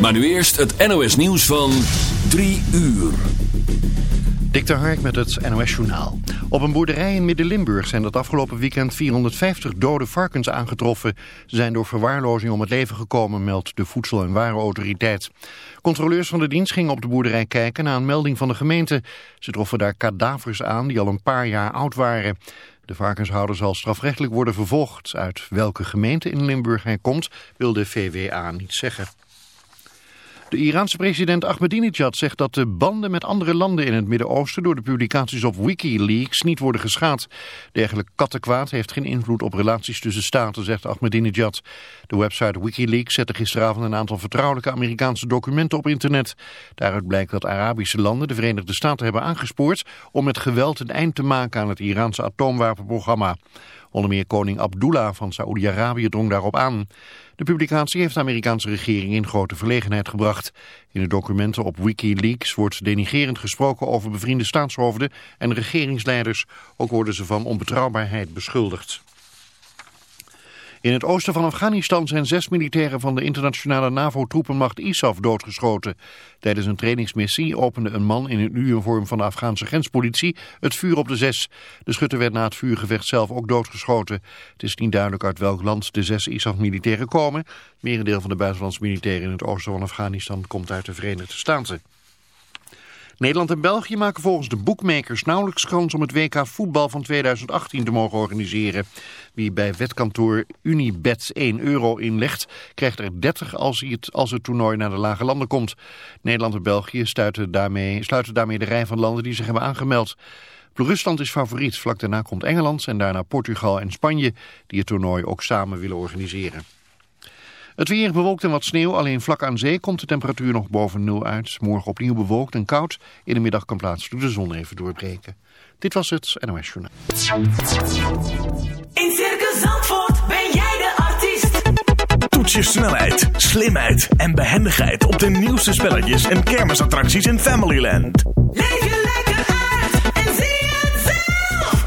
Maar nu eerst het NOS nieuws van 3 uur. Dik Hark met het NOS Journaal. Op een boerderij in Midden-Limburg zijn dat afgelopen weekend 450 dode varkens aangetroffen. Ze zijn door verwaarlozing om het leven gekomen, meldt de Voedsel- en Warenautoriteit. Controleurs van de dienst gingen op de boerderij kijken na een melding van de gemeente. Ze troffen daar kadavers aan die al een paar jaar oud waren. De varkenshouder zal strafrechtelijk worden vervolgd. Uit welke gemeente in Limburg hij komt, wil de VWA niet zeggen. De Iraanse president Ahmadinejad zegt dat de banden met andere landen in het Midden-Oosten door de publicaties op Wikileaks niet worden geschaad. Dergelijk kattenkwaad heeft geen invloed op relaties tussen staten, zegt Ahmadinejad. De website Wikileaks zette gisteravond een aantal vertrouwelijke Amerikaanse documenten op internet. Daaruit blijkt dat Arabische landen de Verenigde Staten hebben aangespoord om met geweld een eind te maken aan het Iraanse atoomwapenprogramma. Onder meer koning Abdullah van Saoedi-Arabië drong daarop aan. De publicatie heeft de Amerikaanse regering in grote verlegenheid gebracht. In de documenten op Wikileaks wordt denigerend gesproken over bevriende staatshoofden en regeringsleiders. Ook worden ze van onbetrouwbaarheid beschuldigd. In het oosten van Afghanistan zijn zes militairen van de internationale NAVO-troepenmacht ISAF doodgeschoten. Tijdens een trainingsmissie opende een man in een uniform van de Afghaanse grenspolitie het vuur op de zes. De schutter werd na het vuurgevecht zelf ook doodgeschoten. Het is niet duidelijk uit welk land de zes ISAF-militairen komen. Merendeel van de buitenlandse militairen in het oosten van Afghanistan komt uit de Verenigde Staten. Nederland en België maken volgens de boekmakers nauwelijks kans om het WK voetbal van 2018 te mogen organiseren. Wie bij wetkantoor Unibet 1 euro inlegt, krijgt er 30 als, het, als het toernooi naar de lage landen komt. Nederland en België sluiten daarmee, sluiten daarmee de rij van landen die zich hebben aangemeld. Rusland is favoriet, vlak daarna komt Engeland en daarna Portugal en Spanje, die het toernooi ook samen willen organiseren. Het weer bewolkt en wat sneeuw, alleen vlak aan zee komt de temperatuur nog boven nul uit. Morgen opnieuw bewolkt en koud. In de middag kan plaatselijk de zon even doorbreken. Dit was het NOS Journaal. In Circus Zandvoort ben jij de artiest. Toets je snelheid, slimheid en behendigheid op de nieuwste spelletjes en kermisattracties in Familyland. Leef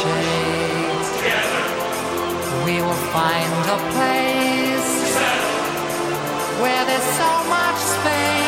shades. Together. We will find a place where there's so much space.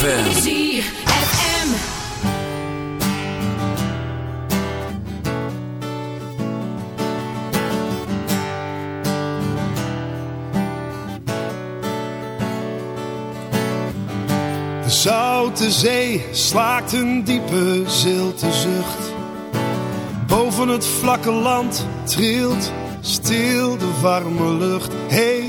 De zoute zee slaakt een diepe zilte zucht. Boven het vlakke land trilt stil de warme lucht. Hey,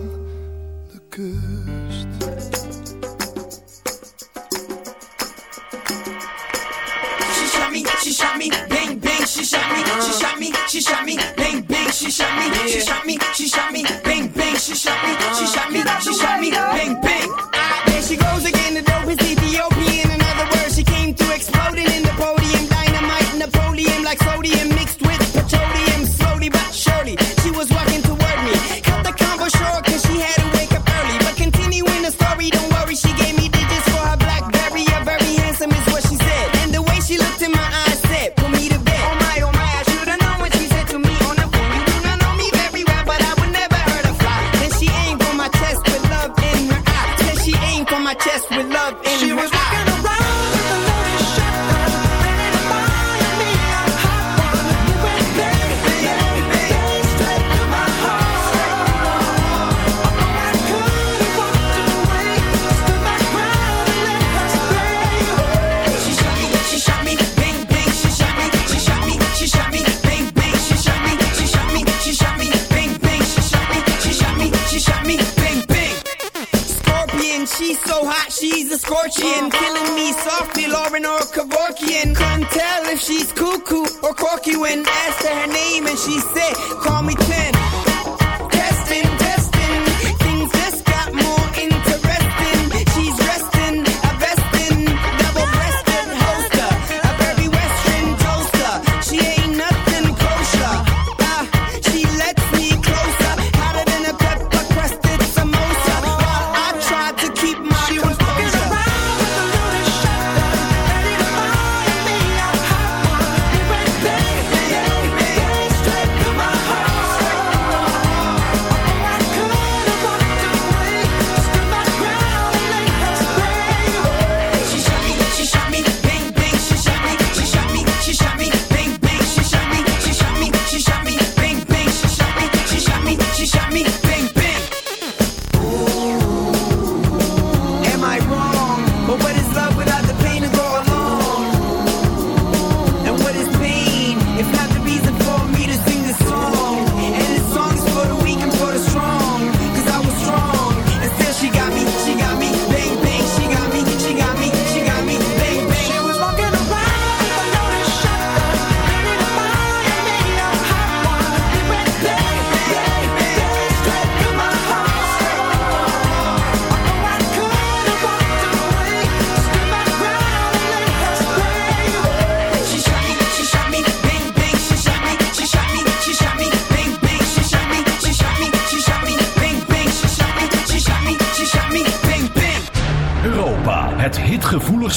she shot me, she shot me, bang bang, she shot me, she shot me, she shot me, bang bang.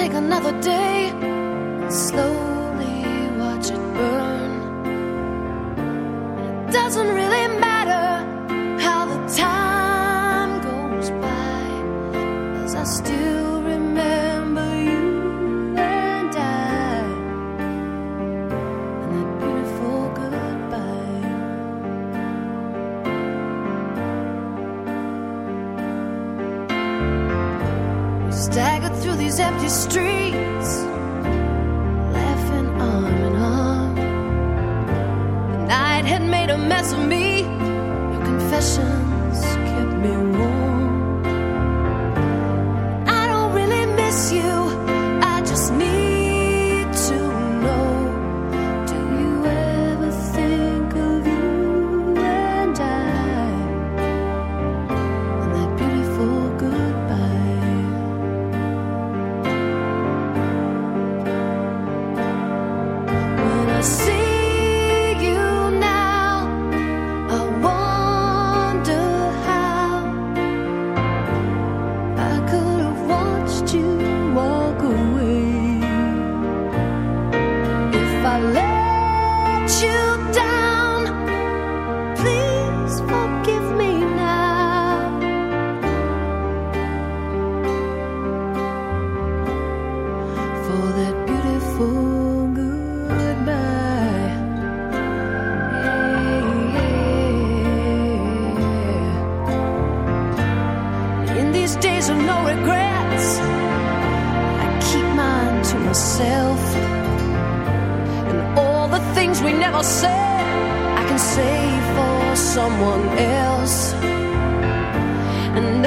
take another day. Slow these days of no regrets. I keep mine to myself. And all the things we never said, I can say for someone else. And